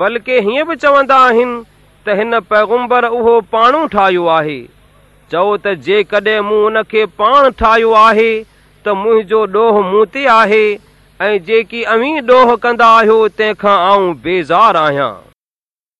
بلڪه هيئن به چوندا آهن ته هن پيگمبر اهو پاڻو ٺاهيو آهي. چئو ته جيڪڏهن مون هن کي پاڻ ٺاهيو آهي ته منهنجو ڏوهه مون تي آهي ۽ جيڪي اوي ڏوهه ڪندا آهيو تنهن کان آئون بيزار آهيان.